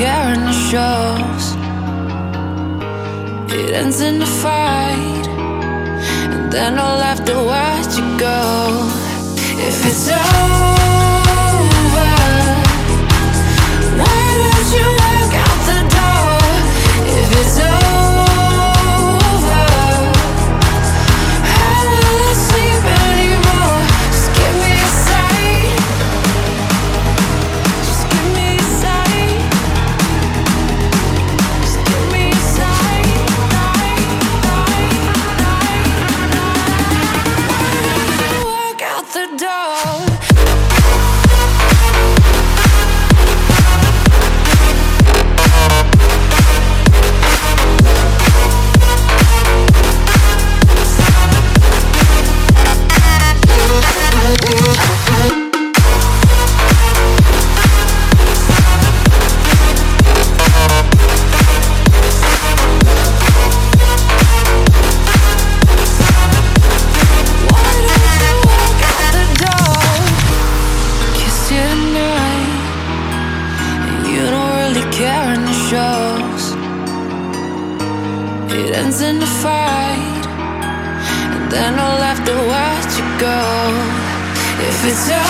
Karen shows. It ends in a fight, and then I'll have to watch you go. If it's over. It ends in a fight, and then I'll have to watch you go. If it's all